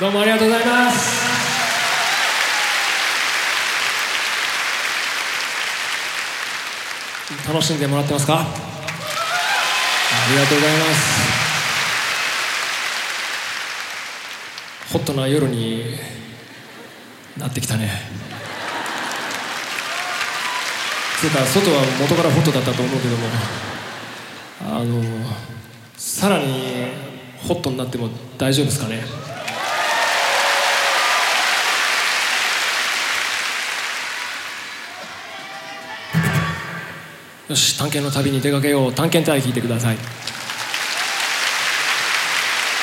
どうもありがとうございます。楽しんでもらってますか？ありがとうございます。ホットな夜になってきたね。つうか外は元からホットだったと思うけどもあのさらにホットになっても大丈夫ですかね？よし探検の旅に出かけよう。探検隊聞いてください。